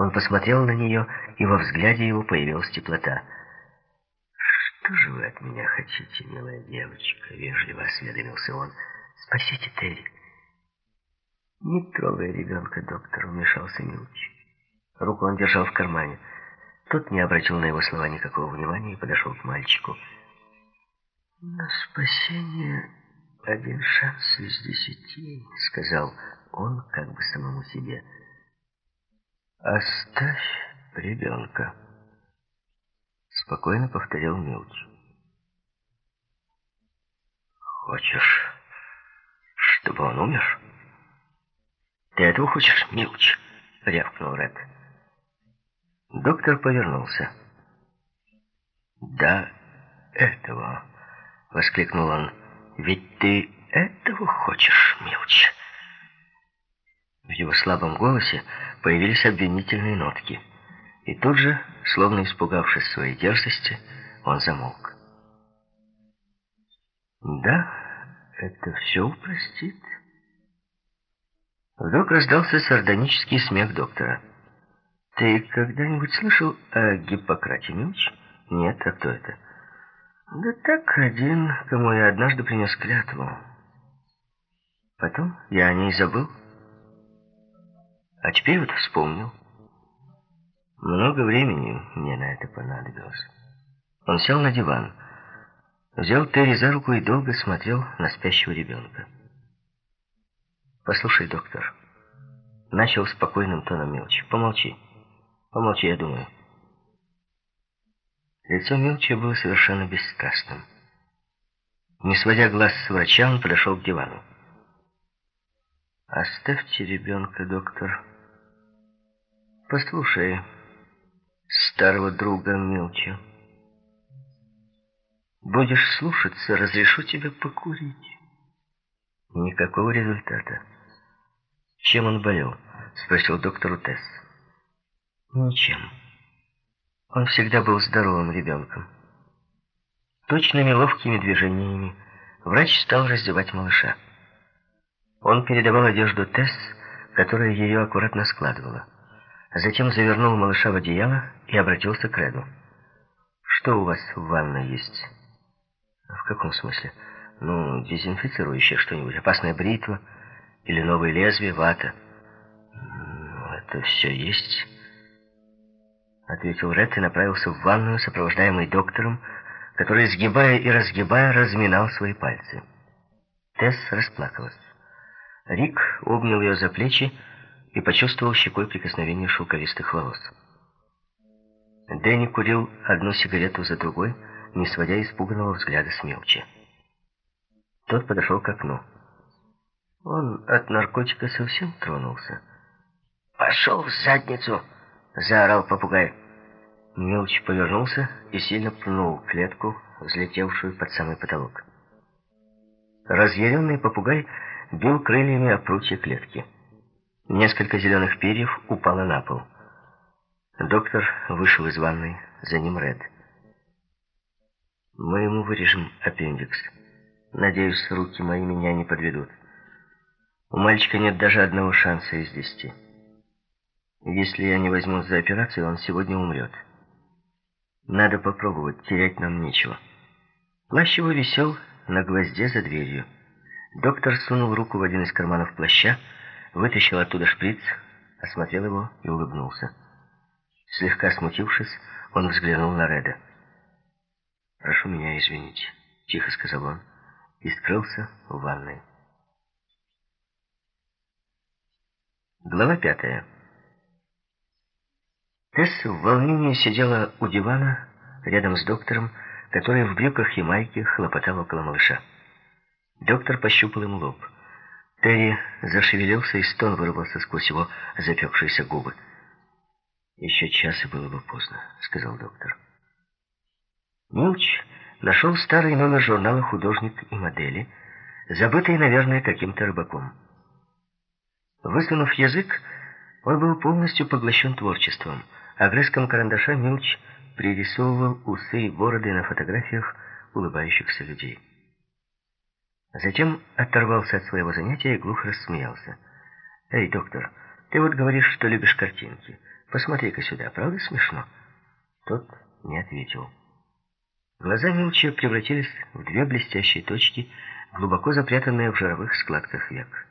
Он посмотрел на нее, и во взгляде его появилась теплота. «Что же вы от меня хотите, милая девочка?» — вежливо осведомился он. «Спасите Терри». «Не трогай ребенка, доктор», — вмешался Милч. Руку он держал в кармане. Тот не обратил на его слова никакого внимания и подошел к мальчику. «На спасение один шанс из десяти», — сказал он как бы самому себе. «Оставь ребенка», — спокойно повторил Милч. «Хочешь, чтобы он умер?» «Ты этого хочешь, Милч?» — рявкнул Ред. Доктор повернулся. «Да, этого!» — воскликнул он. «Ведь ты этого хочешь, Милч?» В его слабом голосе появились обвинительные нотки. И тут же, словно испугавшись своей дерзости, он замолк. «Да, это все упростит». Вдруг раздался сардонический смех доктора. Ты когда-нибудь слышал о Гиппократе, Милч? Нет, а кто это? Да так, один, кому я однажды принес клятву. Потом я о ней забыл. А теперь вот вспомнил. Много времени мне на это понадобилось. Он сел на диван, взял Терри за руку и долго смотрел на спящего ребенка. «Послушай, доктор», — начал спокойным тоном Милч, — «помолчи». Помолчи, я думаю. Лицо Милча было совершенно бесстрастным. Не сводя глаз с врача, он подошел к дивану. «Оставьте ребенка, доктор. Послушай старого друга Милча. Будешь слушаться, разрешу тебе покурить». Никакого результата. «Чем он болел?» — спросил доктор Утесс. Ничем. Он всегда был здоровым ребенком. Точными ловкими движениями врач стал раздевать малыша. Он передавал одежду Тесс, которая ее аккуратно складывала. Затем завернул малыша в одеяло и обратился к Реду. «Что у вас в ванной есть?» «В каком смысле?» «Ну, дезинфицирующее что-нибудь, опасная бритва или новое лезвие, вата». «Это все есть?» ответил Ред и направился в ванную, сопровождаемый доктором, который, сгибая и разгибая, разминал свои пальцы. Тесс расплакалась. Рик обнял ее за плечи и почувствовал щекой прикосновение шелковистых волос. Дэнни курил одну сигарету за другой, не сводя испуганного взгляда с Мелчи. Тот подошел к окну. Он от наркотика совсем тронулся. «Пошел в задницу!» — заорал попугай. Мелч повернулся и сильно пнул клетку, взлетевшую под самый потолок. Разъяренный попугай бил крыльями о прутья клетки. Несколько зеленых перьев упало на пол. Доктор вышел из ванной, за ним Ред. «Мы ему вырежем аппендикс. Надеюсь, руки мои меня не подведут. У мальчика нет даже одного шанса из десяти». Если я не возьмусь за операцию, он сегодня умрет. Надо попробовать, терять нам нечего. Плащ его висел на гвозде за дверью. Доктор сунул руку в один из карманов плаща, вытащил оттуда шприц, осмотрел его и улыбнулся. Слегка смутившись, он взглянул на Реда. «Прошу меня извинить», — тихо сказал он, и скрылся в ванной. Глава пятая. Тесс в волнении сидела у дивана рядом с доктором, который в брюках и майке хлопотал около малыша. Доктор пощупал ему лоб. Терри зашевелился, и стон вырвался сквозь его запекшиеся губы. «Еще час и было бы поздно», — сказал доктор. Милч нашел старый номер журнала «Художник и модели», забытый, наверное, каким-то рыбаком. Высунув язык, он был полностью поглощен творчеством — Огрызком карандаша Милч пририсовывал усы и бороды на фотографиях улыбающихся людей. Затем оторвался от своего занятия и глухо рассмеялся. «Эй, доктор, ты вот говоришь, что любишь картинки. Посмотри-ка сюда, правда смешно?» Тот не ответил. Глаза Милча превратились в две блестящие точки, глубоко запрятанные в жировых складках век.